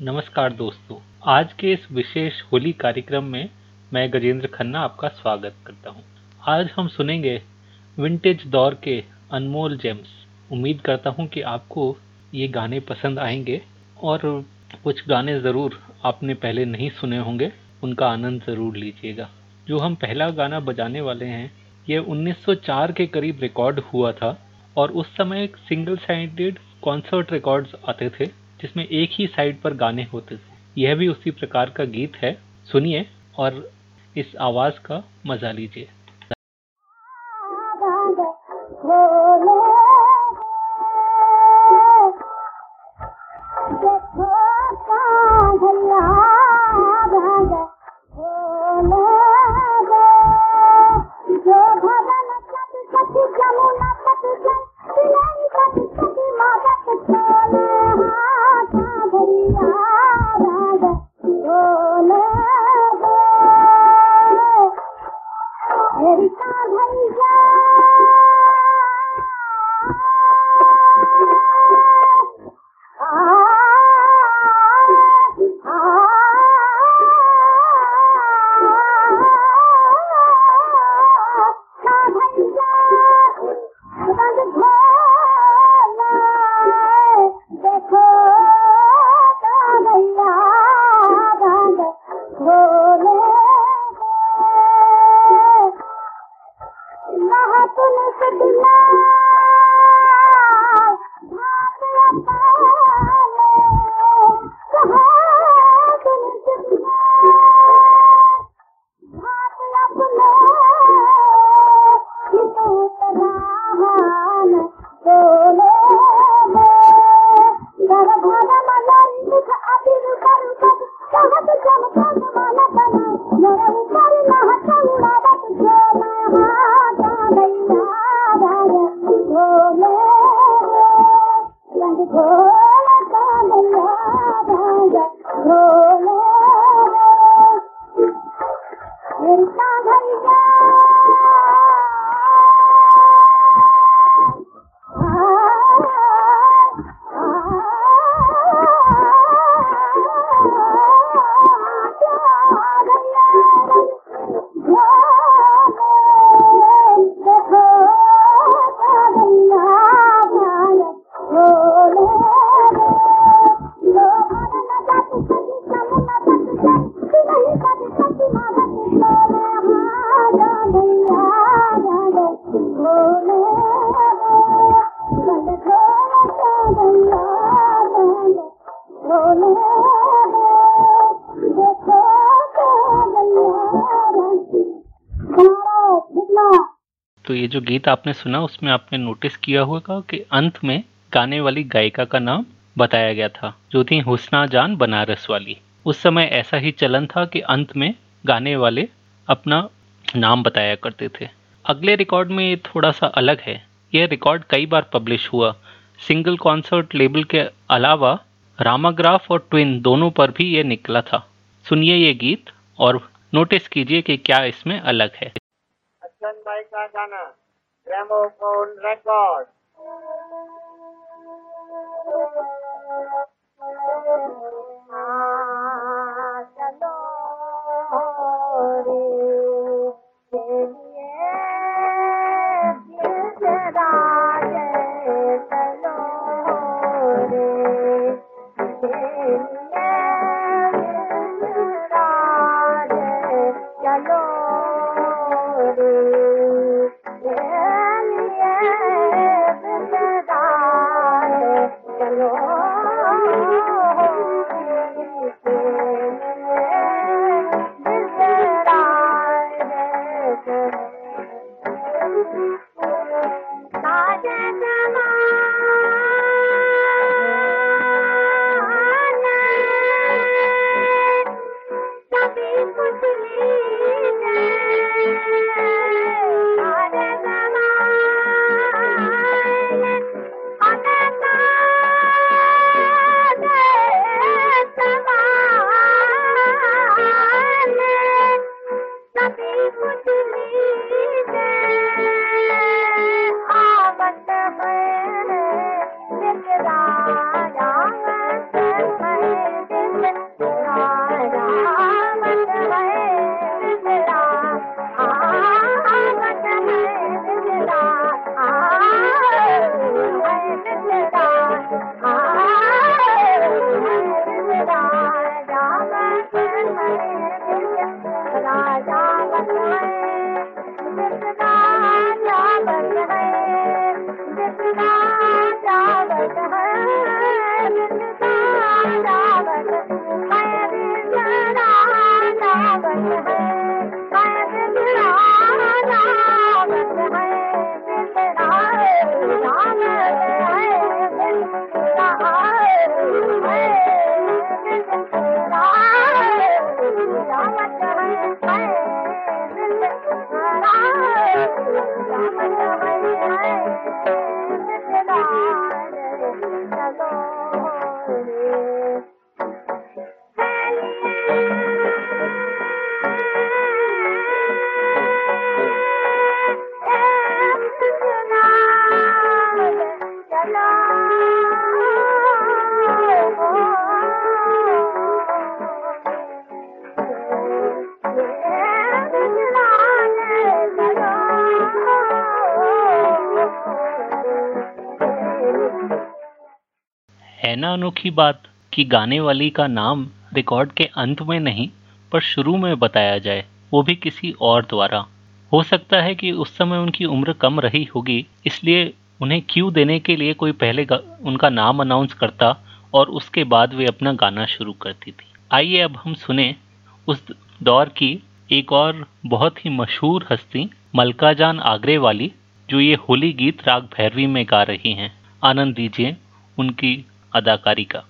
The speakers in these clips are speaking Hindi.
नमस्कार दोस्तों। आज के इस विशेष होली कार्यक्रम में मैं गजेंद्र खन्ना आपका स्वागत करता हूँ। आज हम सुनेंगे विंटेज दौर के अनमोल जेम्स उम्मीद करता हूँ कि आपको ये गाने पसंद आएँगे और कुछ गाने ज़रूर आपने पहले नहीं सुने होंगे, उनका आनंद ज़रूर लीजिएगा। जो हम पहला गाना बजाने वाले हैं, ये 1904 के करीब रिकॉर्ड हुआ था और उस समय सिंगल साइडेड कॉन्सर्ट रिकॉर्ड्स आते थे। जिसमें एक ही साइड पर गाने होते थे यह भी उसी प्रकार का गीत है। सुनिए और इस आवाज़ का मज़ा लीजिए। Oh, तो ये जो गीत आपने सुना, उसमें आपने नोटिस किया होगा कि अंत में गाने वाली गायिका का नाम बताया गया था, जो थी हुसना जान बनारस वाली। उस समय ऐसा ही चलन था कि अंत में गाने वाले अपना नाम बताया करते थे। अगले रिकॉर्ड में ये थोड़ा सा अलग है। यह रिकॉर्ड कई बार पब्लिश हुआ। सिंगल कॉन्सर्ट लेबल के अलावा रामाग्राफ और ट्विन दोनों पर भी ये निकला था। सुनिए ये गीत और नोटिस कीजिए कि क्या इसमें अलग है। selection by Santana. Gramophone record. ना अनोखी बात कि गाने वाली का नाम रिकॉर्ड के अंत में नहीं, पर शुरू में बताया जाए, वो भी किसी और द्वारा। हो सकता है कि उस समय उनकी उम्र कम रही होगी, इसलिए उन्हें क्यू देने के लिए कोई पहले उनका नाम अनाउंस करता और उसके बाद वे अपना गाना शुरू करती थी। आइए अब हम सुने उस दौर की एक और बहुत ही मशहूर हस्ती मलका जान आगरे वाली, जो ये होली गीत राग भैरवी में गा रही हैं। आनंद दीजिए उनकी अदाकारी का।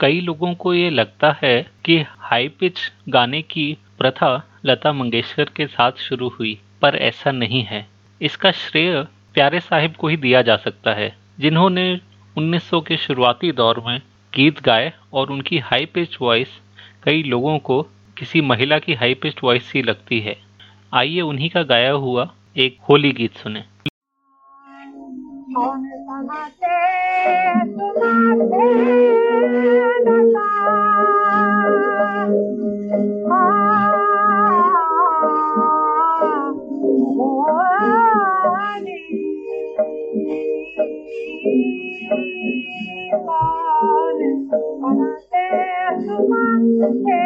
कई लोगों को ये लगता है कि हाई पिच गाने की प्रथा लता मंगेशकर के साथ शुरू हुई, पर ऐसा नहीं है। इसका श्रेय प्यारे साहिब को ही दिया जा सकता है, जिन्होंने 1900 के शुरुआती दौर में गीत गाए और उनकी हाई पिच वॉइस कई लोगों को किसी महिला की हाई पिच वॉइस सी लगती है। आइए उन्हीं का गाया हुआ एक होली गीत सुने। Okay.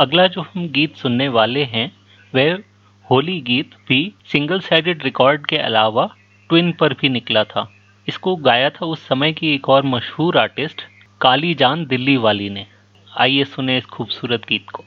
अगला जो हम गीत सुनने वाले हैं, वह होली गीत भी सिंगल साइडेड रिकॉर्ड के अलावा ट्विन पर भी निकला था। इसको गाया था उस समय की एक और मशहूर आर्टिस्ट काली जान दिल्ली वाली ने। आइए सुने इस खूबसूरत गीत को।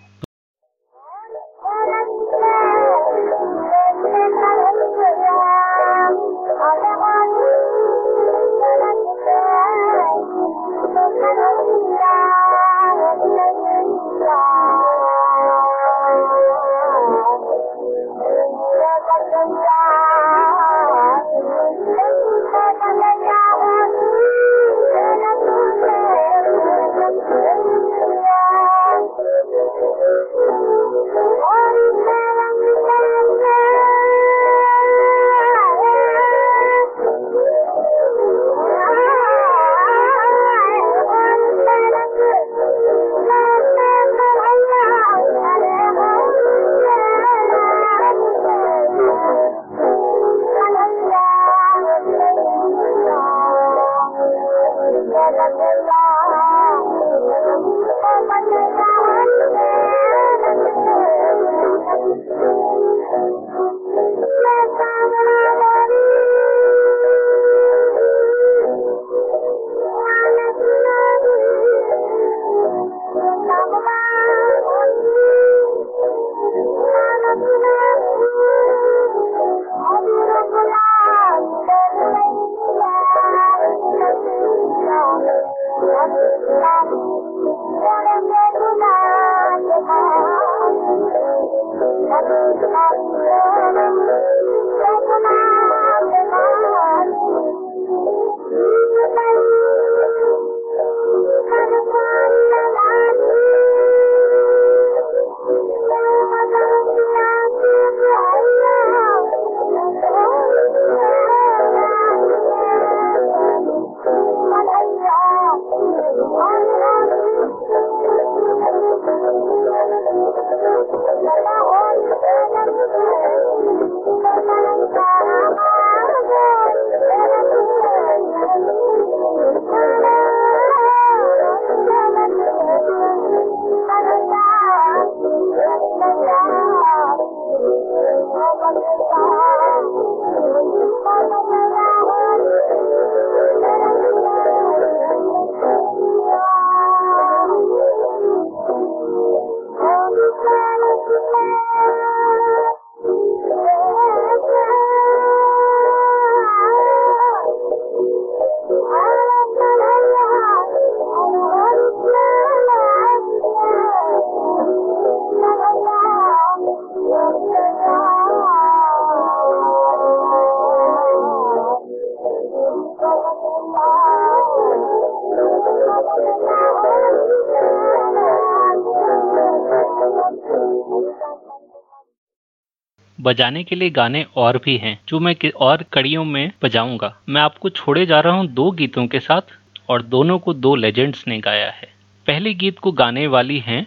बजाने के लिए गाने और भी हैं, जो मैं और कड़ियों में बजाऊँगा। मैं आपको छोड़े जा रहा हूँ दो गीतों के साथ, और दोनों को दो लेजेंड्स ने गाया है। पहले गीत को गाने वाली हैं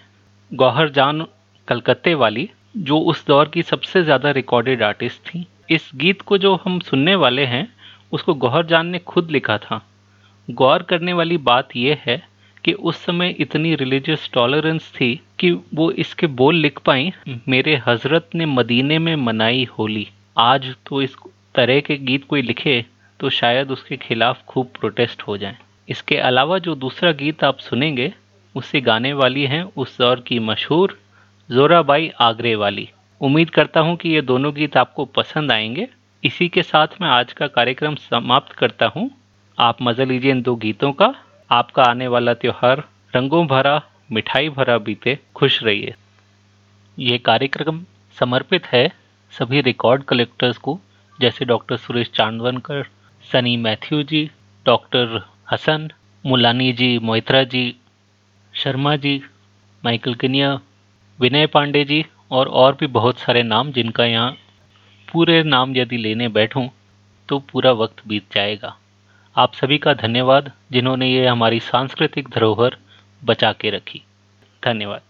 गौहर जान कलकत्ते वाली, जो उस दौर की सबसे ज़्यादा रिकॉर्डेड आर्टिस्ट थी। इस गीत को जो हम सुनने वाले हैं, उसको गौहर जान ने खुद लिखा था। गौर करने वाली बात यह है कि उस समय इतनी रिलीजियस टॉलरेंस थी कि वो इसके बोल लिख पाई, मेरे हज़रत ने मदीने में मनाई होली। आज तो इस तरह के गीत कोई लिखे तो शायद उसके खिलाफ खूब प्रोटेस्ट हो जाए। इसके अलावा जो दूसरा गीत आप सुनेंगे, उसे गाने वाली हैं उस दौर की मशहूर जोराबाई आगरे वाली। उम्मीद करता हूँ कि ये दोनों गीत आपको पसंद आएँगे। इसी के साथ मैं आज का कार्यक्रम समाप्त करता हूँ। आप मज़ा लीजिए इन दो गीतों का। आपका आने वाला त्योहार रंगों भरा, मिठाई भरा बीते खुश रहिए। ये कार्यक्रम समर्पित है सभी रिकॉर्ड कलेक्टर्स को, जैसे doctor Suresh Chandvankar, Sunny Mathew ji doctor Hasan, Mulani ji Moitra ji, Sharma ji, Michael किनिया, विनय पांडे जी और और भी बहुत सारे नाम जिनका यहाँ पूरे नाम यदि लेने बैठूं तो पूरा वक्त बीत जाएगा। आप सभी का धन्यवाद जिन्होंने ये हमारी सांस्कृतिक धरोहर बचा के रखी। धन्यवाद।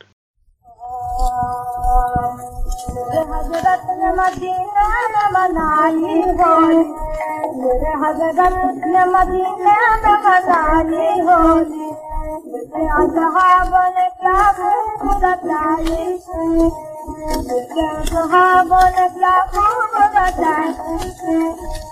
क्या खूब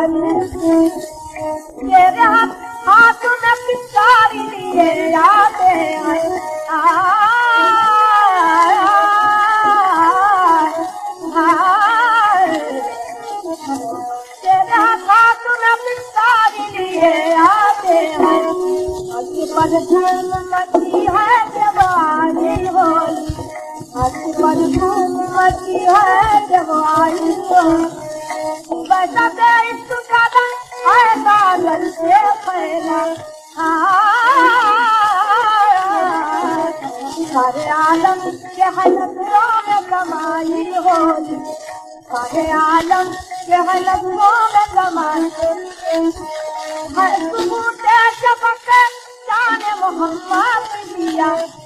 दिया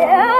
Yeah.